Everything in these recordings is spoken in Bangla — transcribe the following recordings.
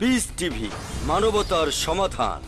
পিস টিভি মানবতার সমাধান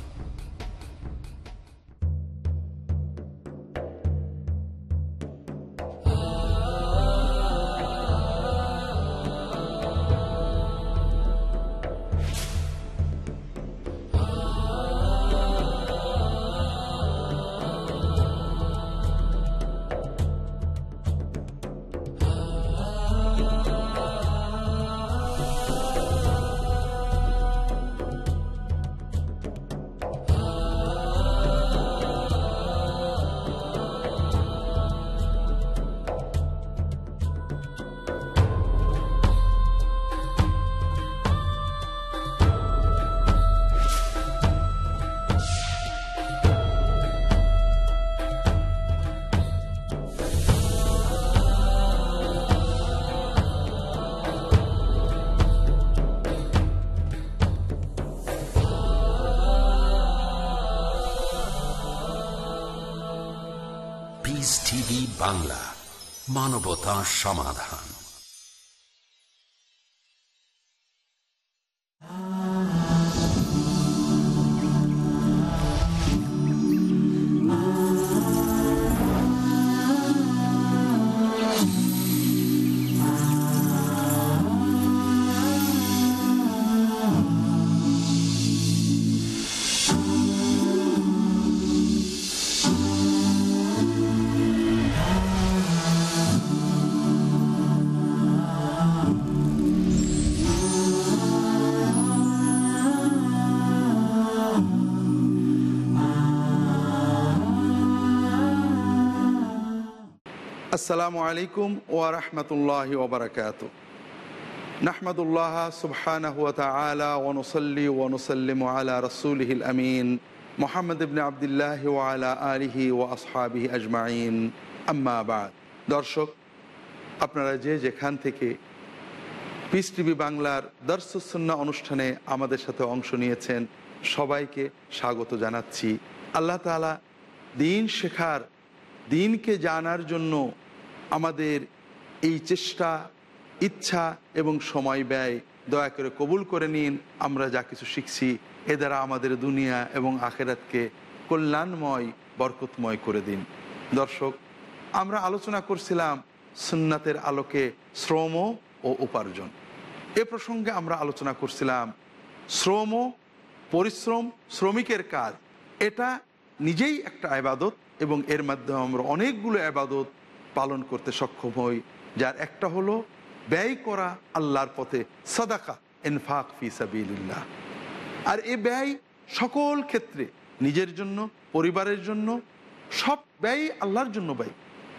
বাংলা মানবতা সমাধান। আসসালামু আলাইকুম ওয়া রাহমাতুল্লাহি ওয়া বারাকাতু নাহমাদুল্লাহ সুবহানাহু ওয়া তাআলা ওয়া নুসাল্লি ওয়া নুসাল্লিমু আলা রাসূলিহিল আমিন। মুহাম্মদ ইবনে আবদুল্লাহ ওয়া আলা আলিহি ওয়া আসহাবিহি আজমাইন। আম্মা বাদ। দর্শক, আপনারা যে যেখান থেকে পিস টিভি বাংলার দর্শসন্না অনুষ্ঠানে আমাদের সাথে অংশ নিয়েছেন, সবাইকে স্বাগত জানাচ্ছি। আল্লাহ তাআলা দিন শেখার, দিনকে জানার জন্য আমাদের এই চেষ্টা, ইচ্ছা এবং সময় ব্যয় দয়া করে কবুল করে নিন। আমরা যা কিছু শিখছি, এ দ্বারা আমাদের দুনিয়া এবং আখেরাতকে কল্যাণময়, বরকতময় করে দিন। দর্শক, আমরা আলোচনা করছিলাম সুন্নাতের আলোকে শ্রম ও উপার্জন। এ প্রসঙ্গে আমরা আলোচনা করছিলাম শ্রম, পরিশ্রম, শ্রমিকের কাজ। এটা নিজেই একটা আবাদত এবং এর মাধ্যমে আমরা অনেকগুলো আবাদত পালন করতে সক্ষম হই, যার একটা হলো ব্যয় করা আল্লাহর পথে সদাকা এনফাক ফি সাবিল্লাহ আর এ ব্যয় সকল ক্ষেত্রে, নিজের জন্য, পরিবারের জন্য, সব ব্যয় আল্লাহর জন্য ব্যয়।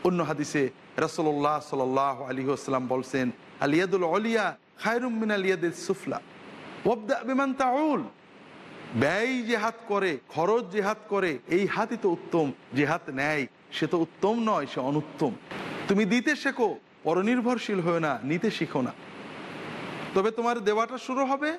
অন্য হাদিসে রসল্লাহ সাল আলী আসসালাম বলছেন আলিয়াদুল অলিয়া খায়রুমিন আলিয়াদ সুফলা ওবদা বিমান তাউল। ব্যয় যে হাত করে, খরচ যে হাত করে, এই হাতই তো উত্তম যে হাত নেয় সে তো উত্তম নয়, সে অনুত্তম। তুমি দিতে শেখো, পরনির্ভরশীল হয়ে না, নিতে শিখো না। তবে তোমার দেওয়াটা শুরু হবে,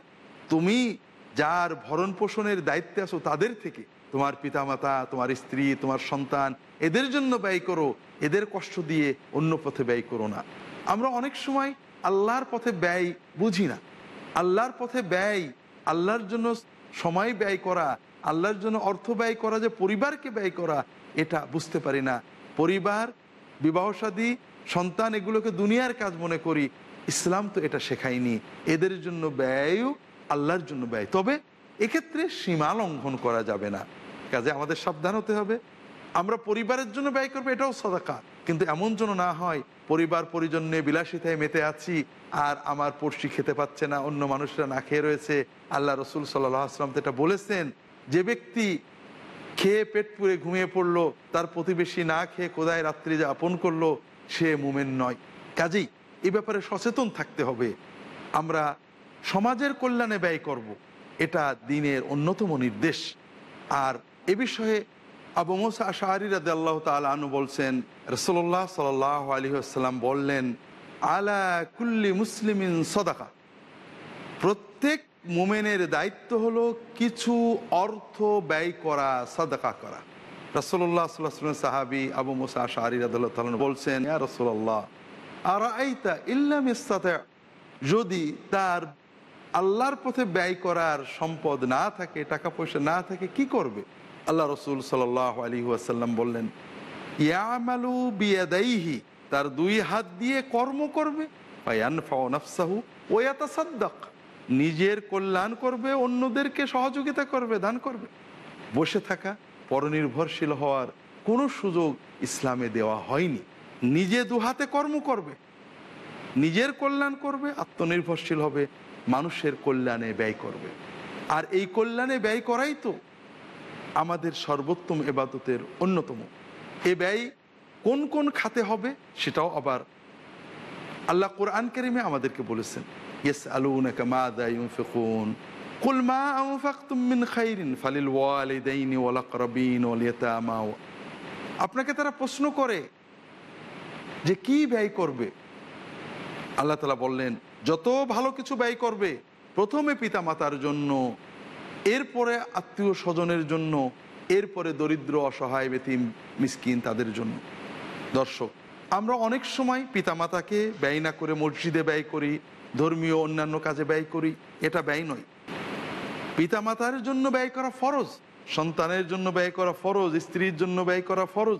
তুমি যার ভরণ পোষণের দায়িত্বে আছো তাদের থেকে। তোমার পিতামাতা, তোমার স্ত্রী, তোমার সন্তান, এদের জন্য ব্যয় করো, এদের কষ্ট দিয়ে অন্য পথে ব্যয় করো না। আমরা অনেক সময় আল্লাহর পথে ব্যয় বুঝি না। আল্লাহর পথে ব্যয়, আল্লাহর জন্য সময় ব্যয় করা, আল্লাহর জন্য অর্থ ব্যয় করা, যে পরিবারকে ব্যয় করা এটা বুঝতে পারি না। পরিবার, বিবাহসাদী, সন্তান, এগুলোকে দুনিয়ার কাজ মনে করি। ইসলাম তো এটা শেখায়নি। এদের জন্য ব্যয়ও আল্লাহর জন্য ব্যয়। তবে এক্ষেত্রে সীমা লঙ্ঘন করা যাবে না। কাজে আমাদের সাবধান হতে হবে। আমরা পরিবারের জন্য ব্যয় করব, এটাও সদাকা। কিন্তু এমন যেন না হয়, পরিবার পরিজন নিয়ে বিলাসিতায় মেতে আছি, আর আমার পড়শি খেতে পাচ্ছে না, অন্য মানুষরা না খেয়ে রয়েছে। আল্লাহ রসুল সাল্লাহ আসলাম তো এটা বলেছেন, যে ব্যক্তি খেয়ে পেট পুরে ঘুমিয়ে পড়ল, তার প্রতিবেশী না খেয়ে কোদায় রাত্রি যাপন করল, সে মুমেন নয়। কাজেই এ ব্যাপারে সচেতন থাকতে হবে। আমরা সমাজের কল্যাণে ব্যয় করব। এটা দিনের অন্যতম নির্দেশ। আর এ বিষয়ে আবু মোসা আশাহারি রাদে আল্লাহ তালু বলছেন রসল্লাহ সাল আলী আসসালাম বললেন, আলা কুল্লি মুসলিমিন সদাকা। প্রত্যেক মোমেনের দায়িত্ব হলো কিছু অর্থ ব্যয় করা, সদাকা করা। রসল্লাহ সাল্লাহ সাহাবি আবু মোসা আশাহারি রাদুল্লাহ বলছেন, ইয়া আর আইতা ইল্লাম যদি তার আল্লাহর পথে ব্যয় করার সম্পদ না থাকে, টাকা পয়সা না থাকে, কি করবে? আল্লাহ রসুল সাল আলী ওয়াসাল্লাম বললেন, ইয়ামালু বিয়াদাইহি, তার দুই হাত দিয়ে কর্ম করবে নাফসাহু ওয়াতাসাদ্দাক নিজের কল্যাণ করবে, অন্যদেরকে সহযোগিতা করবে, দান করবে। বসে থাকা পরনির্ভরশীল হওয়ার কোনো সুযোগ ইসলামে দেওয়া হয়নি। নিজে দুহাতে কর্ম করবে, নিজের কল্যাণ করবে, আত্মনির্ভরশীল হবে, মানুষের কল্যাণে ব্যয় করবে। আর এই কল্যাণে ব্যয় করাই তো আমাদের সর্বোত্তম এবাদতের অন্যতম। এ ব্যয় কোন কোন খাতে হবে সেটাও আবার আল্লাহ কোরআন কারিমে আমাদেরকে বলেছেন। ইউনফিকুন কুল মা ফালিল আপনাকে তারা প্রশ্ন করে যে কি ব্যয় করবে? আল্লাহ তালা বললেন, যত ভালো কিছু ব্যয় করবে, প্রথমে পিতামাতার জন্য, এরপরে আত্মীয় স্বজনের জন্য, এরপরে দরিদ্র, অসহায়, বেতিম, মিসকিন তাদের জন্য। দর্শক, আমরা অনেক সময় পিতামাতাকে ব্যয় না করে মসজিদে ব্যয় করি ধর্মীয় অন্যান্য কাজে ব্যয় করি, এটা ব্যয় নয়। পিতামাতার জন্য ব্যয় করা ফরজ, সন্তানের জন্য ব্যয় করা ফরজ, স্ত্রীর জন্য ব্যয় করা ফরজ।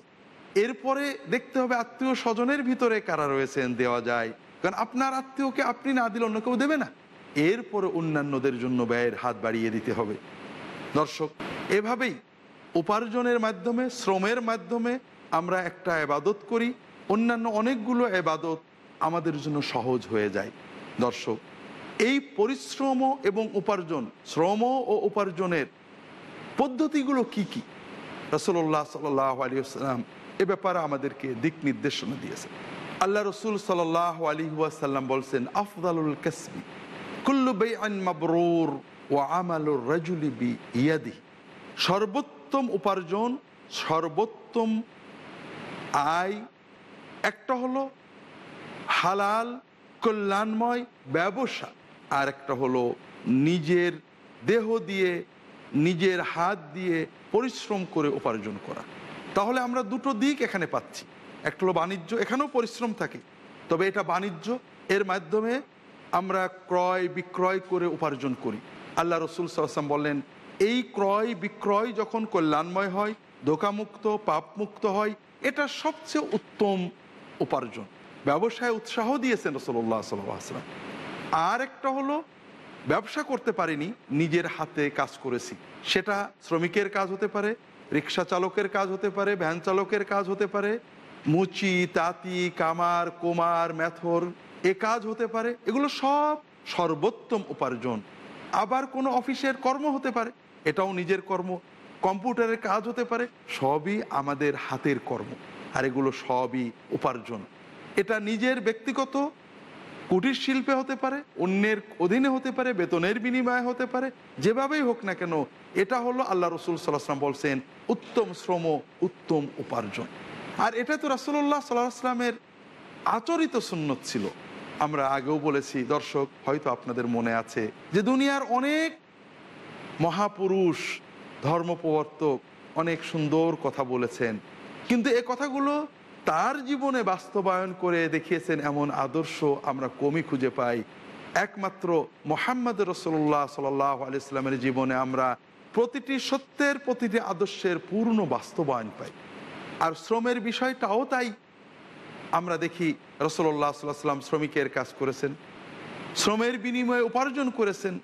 এরপরে দেখতে হবে আত্মীয় স্বজনের ভিতরে কারা রয়েছেন, দেওয়া যায়। কারণ আপনার আত্মীয়কে আপনি না দিলে অন্য কেউ দেবে না। এরপরে অন্যান্যদের জন্য ব্যয়ের হাত বাড়িয়ে দিতে হবে। দর্শক, এভাবেই উপার্জনের মাধ্যমে, শ্রমের মাধ্যমে আমরা একটা এবাদত করি। অন্যান্য অনেকগুলো এবাদত আমাদের জন্য সহজ হয়ে যায়। দর্শক, এই পরিশ্রম এবং উপার্জন, শ্রম ও উপার্জনের পদ্ধতিগুলো কি কি? রসল্লাহ সাল্লাহ আলিয়াল্লাম এ ব্যাপারে আমাদেরকে দিক নির্দেশনা দিয়েছে আল্লাহ রসুল সাল্লাহ আলী ওয়াসাল্লাম বলছেন, আফদালুল কাসবি কুল্লু ইয়াদি সর্বোত্তম উপার্জন, সর্বোত্তম আয় একটা হলো হালাল কল্যাণময় ব্যবসা। আর একটা হলো নিজের দেহ দিয়ে, নিজের হাত দিয়ে পরিশ্রম করে উপার্জন করা। তাহলে আমরা দুটো দিক এখানে পাচ্ছি। একটা হলো বাণিজ্য, এখানেও পরিশ্রম থাকে। তবে এটা বাণিজ্য, এর মাধ্যমে আমরা ক্রয় বিক্রয় করে উপার্জন করি। আল্লাহ রসুল সাল্লাম বললেন, এই ক্রয় বিক্রয় যখন কল্যাণময় হয়, ধোকামুক্ত, পাপমুক্ত হয়, এটা সবচেয়ে উত্তম উপার্জন। ব্যবসায় উৎসাহ দিয়েছেন রসল্লাহ সাল্লাম আর একটা হলো, ব্যবসা করতে পারিনি, নিজের হাতে কাজ করেছি। সেটা শ্রমিকের কাজ হতে পারে, রিক্সা চালকের কাজ হতে পারে, ভ্যান চালকের কাজ হতে পারে, মুচি, তাঁতি, কামার, কোমার ম্যাথর এ কাজ হতে পারে, এগুলো সব সর্বোত্তম উপার্জন। আবার কোনো অফিসের কর্ম হতে পারে, এটাও নিজের কর্ম। কম্পিউটারের কাজ হতে পারে, সবই আমাদের হাতের কর্ম, আর এগুলো সবই উপার্জন। এটা নিজের ব্যক্তিগত, কুটির শিল্পে হতে পারে, অন্যের অধীনে হতে পারে, বেতনের বিনিময়ে হতে পারে, যেভাবেই হোক না কেন, এটা হলো আল্লাহ রসুল সাল্লাহাম বলছেন, উত্তম শ্রম, উত্তম উপার্জন। আর এটা তো রাসুল্লাহ সাল্লাহ আসলামের আচরিত সুন্নত ছিল। আমরা আগেও বলেছি, দর্শক, হয়তো আপনাদের মনে আছে যে দুনিয়ার অনেক মহাপুরুষ, ধর্মপ্রবর্তক অনেক সুন্দর কথা বলেছেন। কিন্তু এ কথাগুলো তার জীবনে বাস্তবায়ন করে দেখিয়েছেন এমন আদর্শ আমরা কমই খুঁজে পাই। একমাত্র মোহাম্মদ রসল্লাহ সাল্লাহ আলিয়াল্লামের জীবনে আমরা প্রতিটি সত্যের প্রতিটি আদর্শের পূর্ণ বাস্তবায়ন পাই। আর শ্রমের বিষয়টাও তাই। আমরা দেখি রসল্লাহ সাল্লাম শ্রমিকের কাজ করেছেন, শ্রমের বিনিময়ে উপার্জন করেছেন।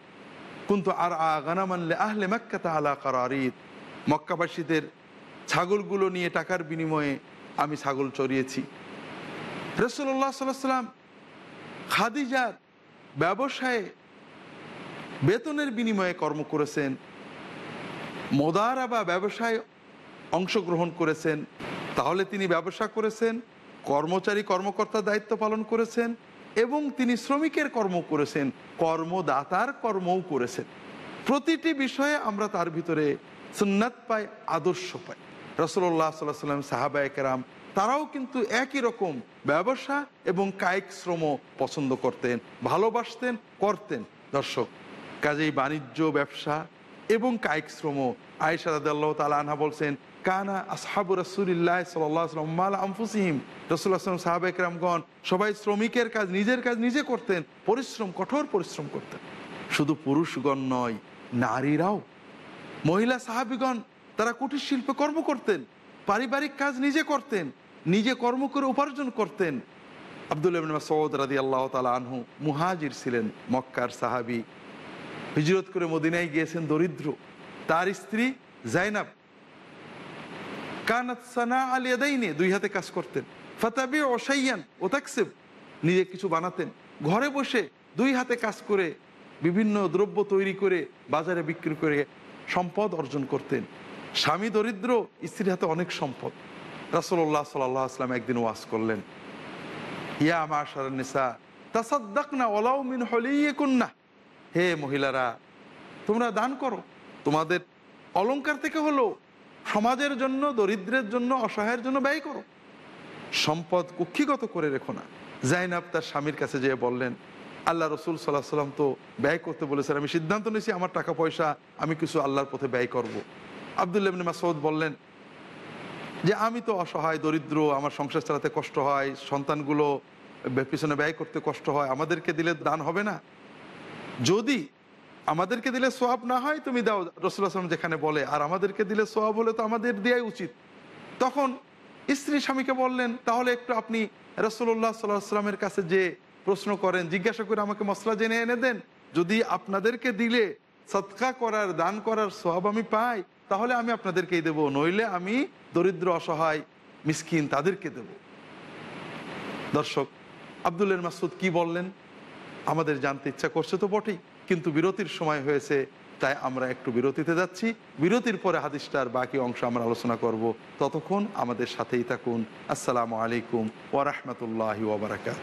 কিন্তু আর আগানামানলে আহলে মক্কাতা আলা কারারিদ। মক্কাবাসীদের ছাগলগুলো নিয়ে টাকার বিনিময়ে আমি ছাগল চড়িয়েছি রসল্লাহ সাল্লাহ সাল্লাম খাদিজার ব্যবসায়ে বেতনের বিনিময়ে কর্ম করেছেন মোদারা বা ব্যবসায় অংশগ্রহণ করেছেন, তাহলে তিনি ব্যবসা করেছেন, কর্মচারী কর্মকর্তার দায়িত্ব পালন করেছেন এবং তিনি শ্রমিকের কর্ম করেছেন, কর্মদাতার কর্মও করেছেন। প্রতিটি বিষয়ে আমরা তার ভিতরে সুন্নাত পাই, আদর্শ পাই। রসল্লাহ সাল্লাহ সাল্লাম সাহাবায়কেরাম তারাও কিন্তু একই রকম ব্যবসা এবং কায়িক শ্রম পছন্দ করতেন, ভালোবাসতেন, করতেন। দর্শক, কাজেই বাণিজ্য, ব্যবসা এবং কায়িক শ্রম। আয়সা তালা আনহা বলছেন, কানা আসহাবু রসুলিল্লাহ সাল্লাম আমফুসিহিম রসুল্লাহ সাহাবেকরামগণ সবাই শ্রমিকের কাজ নিজের কাজ নিজে করতেন, পরিশ্রম, কঠোর পরিশ্রম করতেন। শুধু পুরুষগণ নয়, নারীরাও। মহিলা সাহাবিগণ তারা কুটির শিল্পে কর্ম করতেন, পারিবারিক কাজ নিজে করতেন, নিজে কর্ম করে উপার্জন করতেন। আব্দুল সৌদ রাদি আল্লাহ তালা আনহু মুহাজির ছিলেন, মক্কার সাহাবি। হিজরত করে মদিনায় গিয়েছেন দরিদ্র। তার স্ত্রী জাইনাব। কানাত সানা আলিয়াদাইনে দুই হাতে কাজ করতেন। ফাতাবি অসাইয়ান ও তাকসেব, নিজে কিছু বানাতেন। ঘরে বসে দুই হাতে কাজ করে বিভিন্ন দ্রব্য তৈরি করে বাজারে বিক্রি করে সম্পদ অর্জন করতেন। স্বামী দরিদ্র, স্ত্রীর হাতে অনেক সম্পদ। রাসোল্লাহ সাল্লাহ আসলাম একদিন ওয়াজ করলেন, ইয়া না হে মহিলারা, তোমরা দান করো। তোমাদের অলঙ্কার থেকে হলো সমাজের জন্য, দরিদ্রের জন্য, অসহায়ের জন্য ব্যয় করো। সম্পদ কুক্ষিগত করে রেখো না। জাইনাব তার স্বামীর কাছে যেয়ে বললেন, আল্লাহ রসুল সাল্লাহ সাল্লাম তো ব্যয় করতে বলেছেন, আমি সিদ্ধান্ত নিয়েছি, আমার টাকা পয়সা আমি কিছু আল্লাহর পথে ব্যয় করব। আবদুল্লাহ মাসৌদ বললেন যে, আমি তো অসহায়, দরিদ্র, আমার সংসার চালাতে কষ্ট হয়, সন্তানগুলো পিছনে ব্যয় করতে কষ্ট হয়, আমাদেরকে দিলে দান হবে না। যদি আমাদেরকে দিলে সোয়াব না হয়, তুমি দাও। রসুল্লাহাম যেখানে বলে, আর আমাদেরকে দিলে সোয়াব হলে তো আমাদের দেওয়াই উচিত। তখন স্ত্রী স্বামীকে বললেন, তাহলে একটু আপনি রসুল্লাহ সাল্লাহ সাল্লামের কাছে যে প্রশ্ন করেন, জিজ্ঞাসা করে আমাকে মশলা জেনে এনে দেন। যদি আপনাদেরকে দিলে সৎকা করার, দান করার সোয়াব আমি পাই তাহলে আমি আপনাদেরকেই দেব, নইলে আমি দরিদ্র, অসহায়, মিসকিন তাদেরকে দেব। দর্শক আবদুল্লের মাসুদ কি বললেন? আমাদের জানতে ইচ্ছা করছে তো বটেই, কিন্তু বিরতির সময় হয়েছে, তাই আমরা একটু বিরতিতে যাচ্ছি। বিরতির পরে হাদিসটার বাকি অংশ আমরা আলোচনা করব। ততক্ষণ আমাদের সাথেই থাকুন। আসসালামু আলাইকুম ওরহমতুল্লাহ ওবরাকাত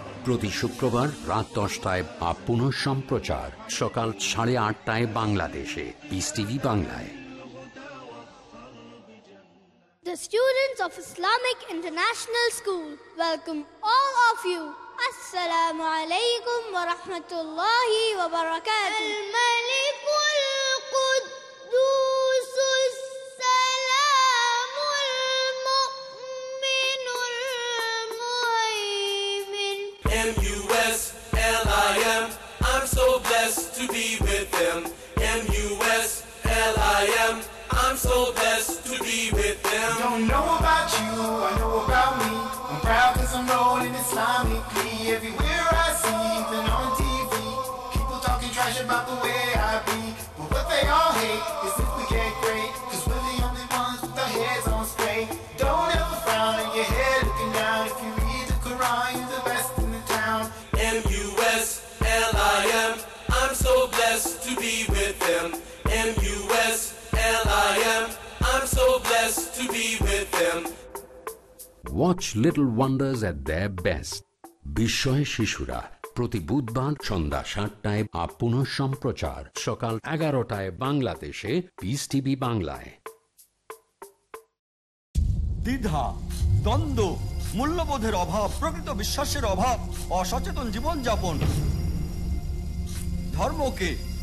প্রতি শুক্রবার রাত দশটায় বা পুনঃ সম্প্রচার সকাল সাড়ে আটটায় বাংলাদেশে পিস টিভি বাংলায় The students of Islamic International School welcome all of you. Assalamu alaikum wa rahmatullahi wa barakatuh. Be with them. M-U-S-L-I-M. I'm so blessed to be with them. Watch little wonders at the best বিস্ময় শিশুরা প্রতি বুধবার সন্ধ্যা সাতটায় বা পুনঃ সম্প্রচার সকাল এগারোটায় বাংলাদেশে পিস টিভি বাংলায় দ্বিধা দ্বন্দ্ব মূল্যবোধের অভাব প্রকৃত বিশ্বাসের অভাব অসচেতন জীবনযাপন ধর্মকে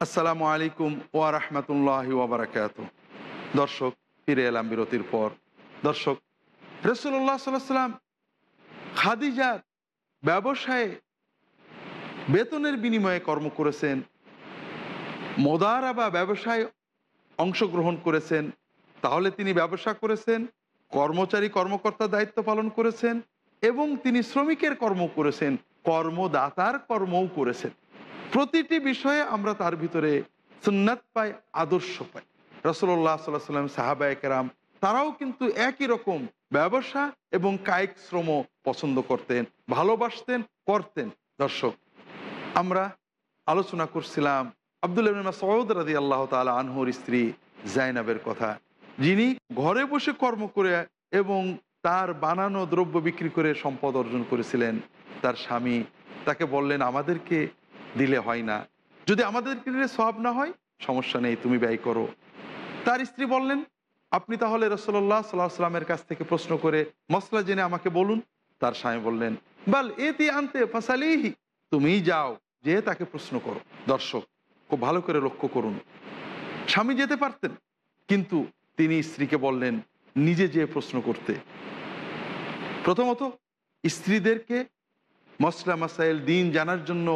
আসসালামু আলাইকুম ওয়া রাহমাতুল্লাহি ওয়া বারাকাতু দর্শক, ফিরে এলাম বিরতির পর। দর্শক রসুল্লাহ সাল্লাহ সাল্লাম খাদিজার ব্যবসায়ে বেতনের বিনিময়ে কর্ম করেছেন মোদারা বা ব্যবসায় অংশগ্রহণ করেছেন, তাহলে তিনি ব্যবসা করেছেন, কর্মচারী কর্মকর্তা দায়িত্ব পালন করেছেন এবং তিনি শ্রমিকের কর্ম করেছেন, কর্মদাতার কর্মও করেছেন। প্রতিটি বিষয়ে আমরা তার ভিতরে সুন্নাত পাই, আদর্শ পাই। রসল্লাহ সাল্লাহ সাল্লাম সাহাবায়কেরাম তারাও কিন্তু একই রকম ব্যবসা এবং কায়িক শ্রম পছন্দ করতেন, ভালোবাসতেন, করতেন। দর্শক, আমরা আলোচনা করছিলাম আব্দুল সৌদ রাজি আল্লাহ তালা আনহুর স্ত্রী জাইনাবের কথা। যিনি ঘরে বসে কর্ম করে এবং তার বানানো দ্রব্য বিক্রি করে সম্পদ অর্জন করেছিলেন। তার স্বামী তাকে বললেন, আমাদেরকে দিলে হয় না। যদি আমাদেরকে দিলে সব না হয়, সমস্যা নেই, তুমি ব্যয় করো। তার স্ত্রী বললেন, আপনি তাহলে রসল্লাহ সাল্লাহ সাল্লামের কাছ থেকে প্রশ্ন করে মশলা জেনে আমাকে বলুন। তার স্বামী বললেন, বাল এতে আনতে ফাসালিহি, তুমিই যাও যে তাকে প্রশ্ন করো। দর্শক, খুব ভালো করে লক্ষ্য করুন। স্বামী যেতে পারতেন, কিন্তু তিনি স্ত্রীকে বললেন, নিজে যেয়ে প্রশ্ন করতে। প্রথমত, স্ত্রীদেরকে মশলা মাসাইল, দিন জানার জন্য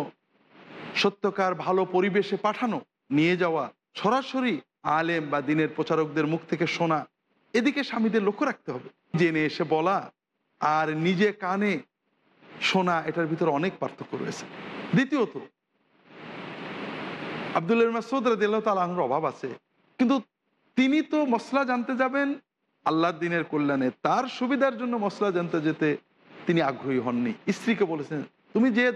সত্যকার ভালো পরিবেশে পাঠানো, নিয়ে যাওয়া, সরাসরি আলেম বা দিনের প্রচারকদের মুখ থেকে শোনা, এদিকে স্বামীদের লক্ষ্য রাখতে হবে। জেনে এসে বলা আর নিজে কানে শোনা, এটার ভিতরে অনেক পার্থক্য রয়েছে। দ্বিতীয়ত আবদুল্লাহ মাসুদ রাদিল্লাহ তালাহর অভাব আছে। কিন্তু তিনি তো মশলা জানতে যাবেন আল্লাহ দিনের কল্যাণে তার সুবিধার জন্য মশলা জানতে যেতে তিনি আগ্রহী হননি। স্ত্রীকে বলেছেন, তুমি যে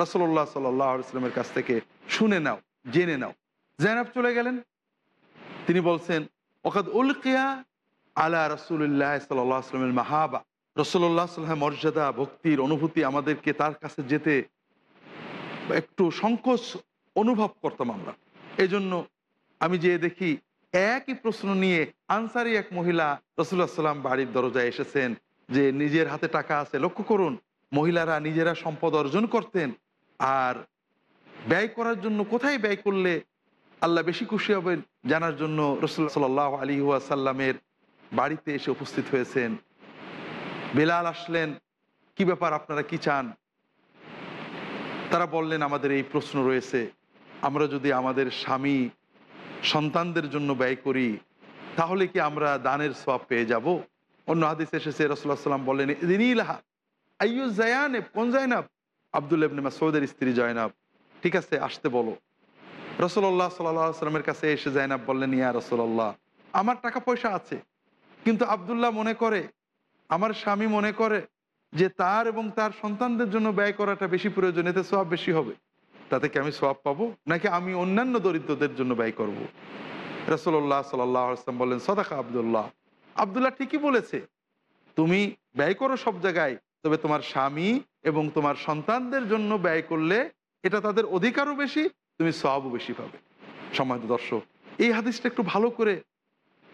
রাসল্লাহ সাল্লামের কাছ থেকে শুনে নাও, জেনে নাও। জেনাব চলে গেলেন। তিনি বলছেন ওকাদ উলকিয়া আলা রসুল্লাহ সাল্লামের মাহাবা। রসল্লাহ সাল্লাহ মর্যাদা, ভক্তির অনুভূতি আমাদেরকে তার কাছে যেতে একটু সংকোচ অনুভব করতাম আমরা। এজন্য আমি যে দেখি, একই প্রশ্ন নিয়ে আনসারি এক মহিলা রসুল্লাহ সাল্লাম বাড়ির দরজায় এসেছেন যে, নিজের হাতে টাকা আছে, লক্ষ্য করুন। মহিলারা নিজেরা সম্পদ অর্জন করতেন আর ব্যয় করার জন্য কোথায় ব্যয় করলে আল্লাহ বেশি খুশি হবেন জানার জন্য রসুল্লাহ সাল আলী সাল্লামের বাড়িতে এসে উপস্থিত হয়েছেন। বেলাল আসলেন, কি ব্যাপার, আপনারা কি চান? তারা বললেন, আমাদের এই প্রশ্ন রয়েছে, আমরা যদি আমাদের স্বামী সন্তানদের জন্য ব্যয় করি, তাহলে কি আমরা দানের সব পেয়ে যাব? অন্য হাদিস এসেছে রসুল্লাহ সাল্লাম বললেন দিনীলাহা আইয়ু জায়ানেব, কোন জায়নাব? আবদুল ইবনে মাসউদের স্ত্রী জয়নাব। ঠিক আছে, আসতে বলো। রসল্লাহ সাল্লাহ সাল্লামের কাছে এসে জাইনাব বললেন, ইয়া রসল্লাহ আমার টাকা পয়সা আছে, কিন্তু আবদুল্লাহ মনে করে, আমার স্বামী মনে করে যে তার এবং তার সন্তানদের জন্য ব্যয় করাটা বেশি প্রয়োজন, এতে সব বেশি হবে। তাতে কি আমি সব পাবো? নাকি আমি অন্যান্য দরিদ্রদের জন্য ব্যয় করব। রসল্লাহ সাল্লাম বললেন, সদাকা আবদুল্লাহ। আবদুল্লাহ ঠিকই বলেছে, তুমি ব্যয় করো সব জায়গায় তবে তোমার স্বামী এবং তোমার সন্তানদের জন্য ব্যয় করলে এটা তাদের অধিকারও বেশি, তুমি সবও বেশি পাবে। সম্মানিত দর্শক, এই হাদিসটা একটু ভালো করে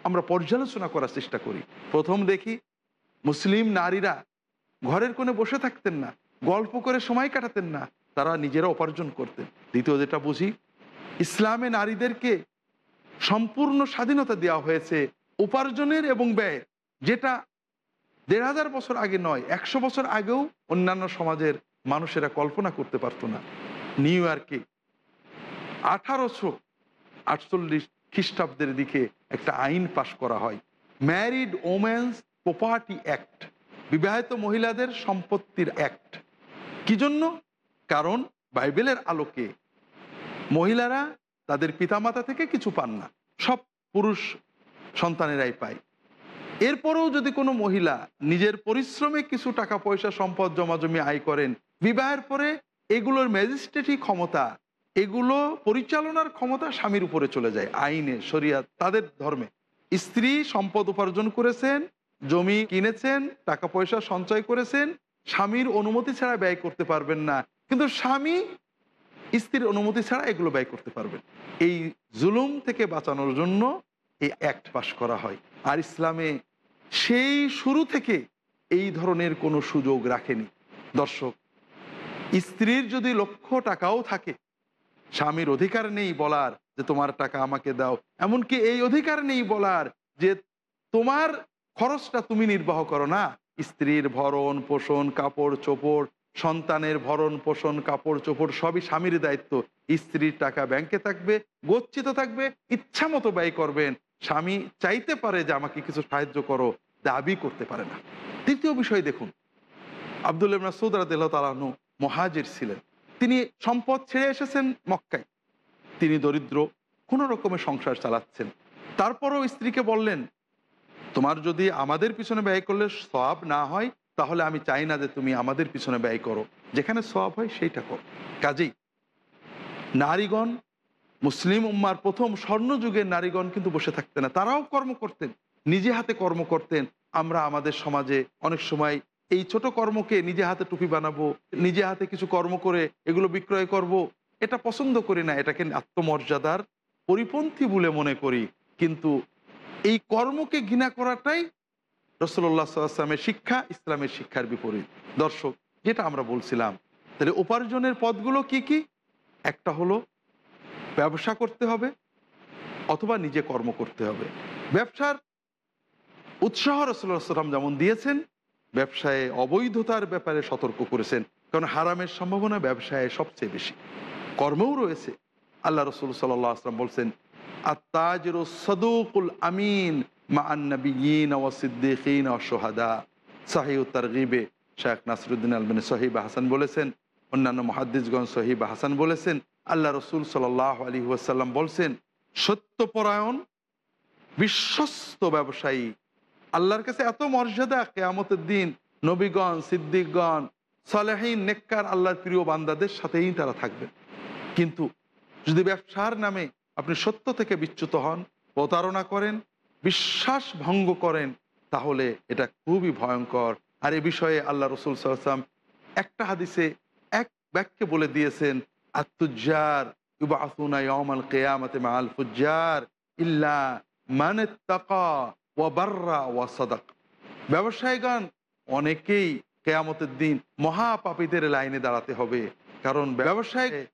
আমরা পর্যালোচনা করার চেষ্টা করি। প্রথম দেখি, মুসলিম নারীরা ঘরের কোণে বসে থাকতেন না, গল্প করে সময় কাটাতেন না, তারা নিজেরা উপার্জন করতেন। দ্বিতীয় যেটা বুঝি, ইসলামে নারীদেরকে সম্পূর্ণ স্বাধীনতা দেওয়া হয়েছে উপার্জনের এবং ব্যয়ের, যেটা দেড় হাজার বছর আগে নয়, একশো বছর আগেও অন্যান্য সমাজের মানুষেরা কল্পনা করতে পারতো না। নিউ ইয়র্কে আঠারোশো আটচল্লিশ খ্রিস্টাব্দের দিকে একটা আইন পাশ করা হয়। ম্যারিড ওমেন্স প্রপার্টি অ্যাক্ট বিবাহিত মহিলাদের সম্পত্তির অ্যাক্ট কি জন্য? কারণ বাইবেলের আলোকে মহিলারা তাদের পিতামাতা থেকে কিছু পান না, সব পুরুষ সন্তানেরাই পায়। এরপরেও যদি কোনো মহিলা নিজের পরিশ্রমে কিছু টাকা পয়সা, সম্পদ জমা জমি আয় করেন, বিবাহের পরে এগুলোর ম্যাজিস্ট্রেটই ক্ষমতা, এগুলো পরিচালনার ক্ষমতা স্বামীর উপরে চলে যায়, আইনে শরিয়া তাদের ধর্মে। স্ত্রী সম্পদ উপার্জন করেছেন, জমি কিনেছেন, টাকা পয়সা সঞ্চয় করেছেন, স্বামীর অনুমতি ছাড়া ব্যয় করতে পারবেন না। কিন্তু স্বামী স্ত্রীর অনুমতি ছাড়া এগুলো ব্যয় করতে পারবেন। এই জুলুম থেকে বাঁচানোর জন্য এই অ্যাক্ট পাশ করা হয়। আর ইসলামে সেই শুরু থেকে এই ধরনের কোনো সুযোগ রাখেনি। দর্শক, স্ত্রীর যদি লক্ষ টাকাও থাকে, স্বামীর অধিকার নেই বলার যে তোমার টাকা আমাকে দাও, এমনকি এই অধিকার নেই বলার যে তোমার খরচটা তুমি নির্বাহ করো না। স্ত্রীর ভরণ পোষণ, কাপড় চোপড়, সন্তানের ভরণ পোষণ, কাপড় চোপড় সবই স্বামীর দায়িত্ব। স্ত্রীর টাকা ব্যাংকে থাকবে, গচ্ছিত থাকবে ইচ্ছা মতো ব্যয় করবেন। স্বামী চাইতে পারে যে আমাকে কিছু সাহায্য করো, দাবি করতে পারে না। তৃতীয় বিষয় দেখুন আবদুল্লাহ মাসুদ রাদিল্লাহ তালাহনু মহাজির ছিলেন। তিনি সম্পদ ছেড়ে এসেছেন মক্কায়। তিনি দরিদ্র, কোনো রকমের সংসার চালাচ্ছেন। তারপরও স্ত্রীকে বললেন, তোমার যদি আমাদের পিছনে ব্যয় করলে সব না হয়, তাহলে আমি চাই না যে তুমি আমাদের পিছনে ব্যয় করো। যেখানে সব হয় সেইটা করো। কাজেই নারীগণ মুসলিম উম্মার প্রথম স্বর্ণযুগের নারীগণ কিন্তু বসে থাকতেন না। তারাও কর্ম করতেন, নিজে হাতে কর্ম করতেন। আমরা আমাদের সমাজে অনেক সময় এই ছোট কর্মকে নিজে হাতে টুপি বানাবো, নিজে হাতে কিছু কর্ম করে এগুলো বিক্রয় করব। এটা পছন্দ করি না, এটাকে আত্মমর্যাদার পরিপন্থী বলে মনে করি। কিন্তু এই কর্মকে ঘৃণা করাটাই রসল্লাহ সাল্লামের শিক্ষা, ইসলামের শিক্ষার বিপরীত। দর্শক, যেটা আমরা বলছিলাম, তাহলে উপার্জনের পথগুলো কি কি? একটা হলো ব্যবসা করতে হবে অথবা নিজে কর্ম করতে হবে। ব্যবসার উৎসাহ রসুল্লাহ সাল্লাম যেমন দিয়েছেন, ব্যবসায়ে অবৈধতার ব্যাপারে সতর্ক করেছেন। কারণ হারামের সম্ভাবনা ব্যবসায় সবচেয়ে বেশি। কর্মও রয়েছে। আল্লাহ রসুল সাল্লাহ আসলাম বলছেন আত্মাজর সদুকুল আমিন মা আন্নবিয়িন ও সিদ্দিকিন ও সোহাদা সাহি তারগিবে শেখ নাসরুদ্দিন আলমিন সহিব হাসান বলেছেন, অন্যান্য মহাদ্দিসগঞ্জ সহিব হাসান বলেছেন আল্লাহ রসুল সাল্লাহ আলী ওয়াসাল্লাম বলছেন, সত্যপরায়ণ, বিশ্বস্ত ব্যবসায়ী, আল্লাহর কাছে এত মর্যাদা, কেয়ামতের দিন নবীগণ, সিদ্দিকগণ, সালেহীন, নেককার, আল্লাহর প্রিয় বান্দাদের সাথেই তারা থাকবেন কিন্তু যদি ব্যবসার নামে আপনি সত্য থেকে বিচ্যুত হন, প্রতারণা করেন, বিশ্বাস ভঙ্গ করেন, তাহলে এটা খুবই ভয়ঙ্কর। আর এ বিষয়ে আল্লাহ রসুল সাল্লাম একটা হাদিসে এক ব্যাগকে বলে দিয়েছেন ইয়ামাল কেয়ামতে ওয়া ব্যবসায়ীগণ, অনেকেই কেয়ামতের দিন মহাপাপীদের লাইনে দাঁড়াতে হবে। কারণ ব্যবসায়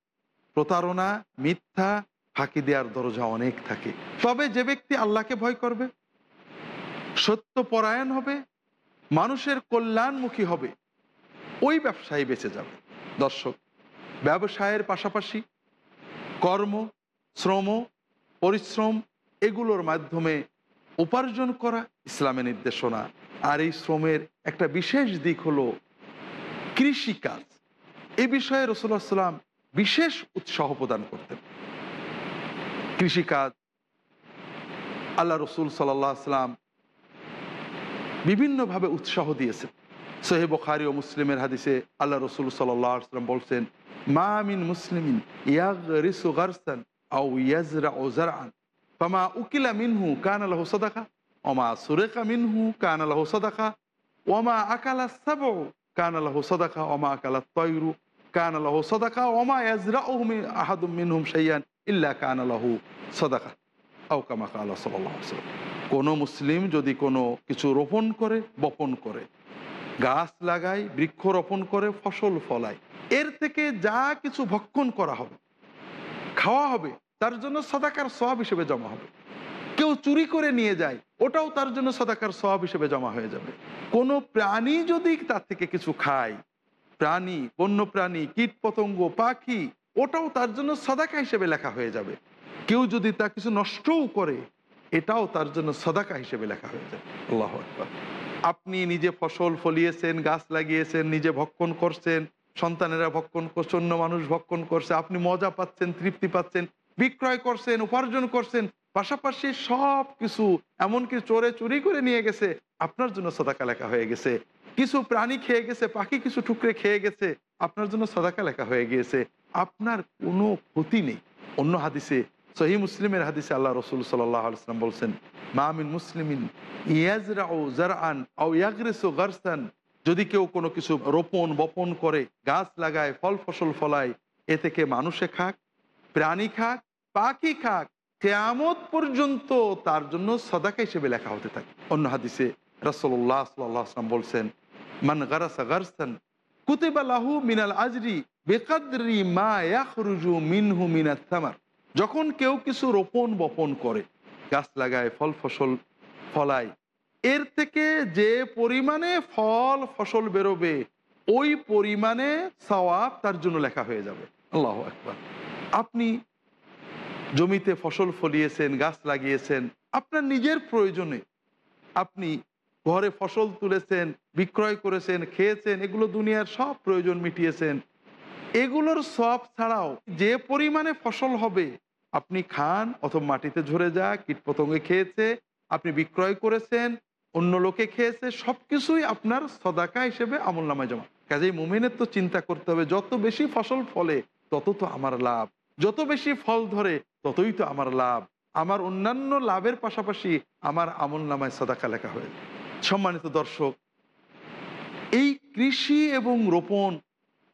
প্রতারণা, মিথ্যা, ফাঁকি দেওয়ার দরজা অনেক থাকে। তবে যে ব্যক্তি আল্লাহকে ভয় করবে, সত্য পরায়ণ হবে, মানুষের কল্যাণমুখী হবে, ওই ব্যবসায়ী বেঁচে যাবে। দর্শক ব্যবসায়ের পাশাপাশি কর্ম, শ্রম, পরিশ্রম এগুলোর মাধ্যমে উপার্জন করা ইসলামের নির্দেশনা। আর এই শ্রমের একটা বিশেষ দিক হলো কৃষিকাজ। এ বিষয়ে রসুল্লাহ সাল্লাম বিশেষ উৎসাহ প্রদান করতেন। কৃষিকাজ, আল্লাহ রসুল সাল্লাহ সাল্লাম বিভিন্নভাবে উৎসাহ দিয়েছেন। সোহেব খারি ও মুসলিমের হাদিসে আল্লাহ রসুল সাল্লাহ সাল্লাম বলছেন মা মিন মুসলিমিন ইয়াগ রিসু গারসান আউ ইয়াজরা ও জারান ফামা উকিলা মিনহু কান আল্লাহ সদাকা ওমা সুরেকা মিনহু কান আল্লাহ সদাকা ওমা আকালা সাব কান আল্লাহ সদাকা ওমা আকালা তৈরু কান আল্লাহ সদাকা ওমা ইয়াজরা আহাদুম মিনহুম সাইয়ান ইল্লা কান আল্লাহ সদাকা আউ কামা কালা সাল্লাহ কোনো মুসলিম যদি কোনো কিছু রোপণ করে, বপন করে, গাছ লাগায়, বৃক্ষ রোপণ করে, ফসল ফলায় এর থেকে যা কিছু ভক্ষণ করা হবে, খাওয়া হবে, তার জন্য সদাকার সব হিসেবে জমা হবে। কেউ চুরি করে নিয়ে যায়, ওটাও তার জন্য সদাকার সব হিসেবে জমা হয়ে যাবে। কোনো প্রাণী যদি তার থেকে কিছু খায়, প্রাণী বন্য প্রাণী কীট পতঙ্গ পাখি, ওটাও তার জন্য সদাকা হিসেবে লেখা হয়ে যাবে। কেউ যদি তা কিছু নষ্টও করে, এটাও তার জন্য সদাকা হিসেবে লেখা হয়ে যাবে। আল্লাহ আপনি নিজে ফসল ফলিয়েছেন, গাছ লাগিয়েছেন, নিজে ভক্ষণ করছেন সন্তানেরা ভক্ষণ করছে, অন্য মানুষ ভক্ষণ করছে, আপনি মজা পাচ্ছেন, তৃপ্তি পাচ্ছেন, বিক্রয় করছেন, উপার্জন করছেন, পাশাপাশি সব কিছু এমনকি চোরে চুরি করে নিয়ে গেছে, আপনার জন্য সদাকা লেখা হয়ে গেছে। কিছু প্রাণী খেয়ে গেছে, পাখি কিছু টুকরে খেয়ে গেছে, আপনার জন্য সদাকা লেখা হয়ে গিয়েছে। আপনার কোনো ক্ষতি নেই। অন্য হাদিসে, সহি মুসলিমের হাদিসে আল্লাহ রসুল সাল্লাম বলছেন মামিন মুসলিমিন ইয়াজরা ও যদি কেউ কোনো কিছু রোপণ, বপন করে, গাছ লাগায়, ফল ফসল ফলায়, এ থেকে মানুষে খাক, প্রাণী খাক, পাখি খাক, কেয়ামত পর্যন্ত তার জন্য সদাকা হিসেবে লেখা হতে থাকে। অন্য হাদিসে রসল্লাহ সাল্লাম বলছেন, মান গারাসা গারসান লাহু মিনাল আজরি বেকাদ্রি মা মিনহু মিনাত যখন কেউ কিছু রোপণ, বপন করে, গাছ লাগায়, ফল ফসল ফলায় এর থেকে যে পরিমাণে ফল, ফসল বেরোবে, ওই পরিমাণে সওয়াব তার জন্য লেখা হয়ে যাবে। আল্লাহ একবার আপনি জমিতে ফসল ফলিয়েছেন, গাছ লাগিয়েছেন, আপনার নিজের প্রয়োজনে আপনি ঘরে ফসল তুলেছেন, বিক্রয় করেছেন, খেয়েছেন, এগুলো দুনিয়ার সব প্রয়োজন মিটিয়েছেন। এগুলোর সব ছাড়াও যে পরিমাণে ফসল হবে, আপনি খান অথবা মাটিতে ঝরে যা কীটপতঙ্গে খেয়েছে, আপনি বিক্রয় করেছেন অন্য লোকে খেয়েছে সব কিছুই আপনার সদাকা হিসেবে আমল নামায় জমা। কাজেই মুমিনের তো চিন্তা করতে হবে, যত বেশি ফসল ফলে, তত তো আমার লাভ। যত বেশি ফল ধরে, ততই তো আমার লাভ। আমার অন্যান্য লাভের পাশাপাশি আমার আমল নামায় সদাকা লেখা হয়ে সম্মানিত দর্শক, এই কৃষি এবং রোপণ,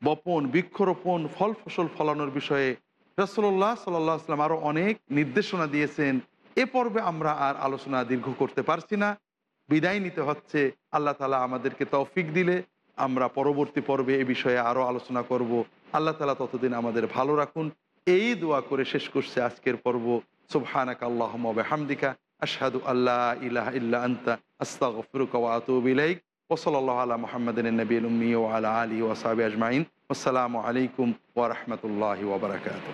বপন, বৃক্ষরোপণ, ফল ফসল ফলানোর বিষয়ে রসল্লাহ সাল্লাহ আসলাম আরও অনেক নির্দেশনা দিয়েছেন। এ পর্বে আমরা আর আলোচনা দীর্ঘ করতে পারছি না। বিদায় নিতে হচ্ছে আল্লাহ তালা আমাদেরকে তৌফিক দিলে আমরা পরবর্তী পর্বে এ বিষয়ে আরও আলোচনা করব আল্লাহ তালা ততদিন আমাদের ভালো রাখুন এই দোয়া করে শেষ করছে আজকের পর্ব সুবহানাক আল্লাহ হামদিকা আশহাদু আল্লাহ ইলাহ ইল্লা আন্তা আস্তাগফিরুকা ওয়া আতুবু ইলাইক وصلى الله على محمد النبي الأمي وعلى آله وصحبه أجمعين والسلام عليكم ورحمة الله وبركاته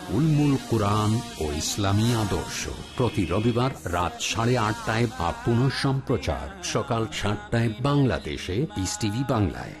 উলমুল কোরআন ও ইসলামী আদর্শ। প্রতি রবিবার রাত সাড়ে আটটায় বা পুনঃ সম্প্রচার সকাল সাতটায় বাংলাদেশে পিস টিভি বাংলায়।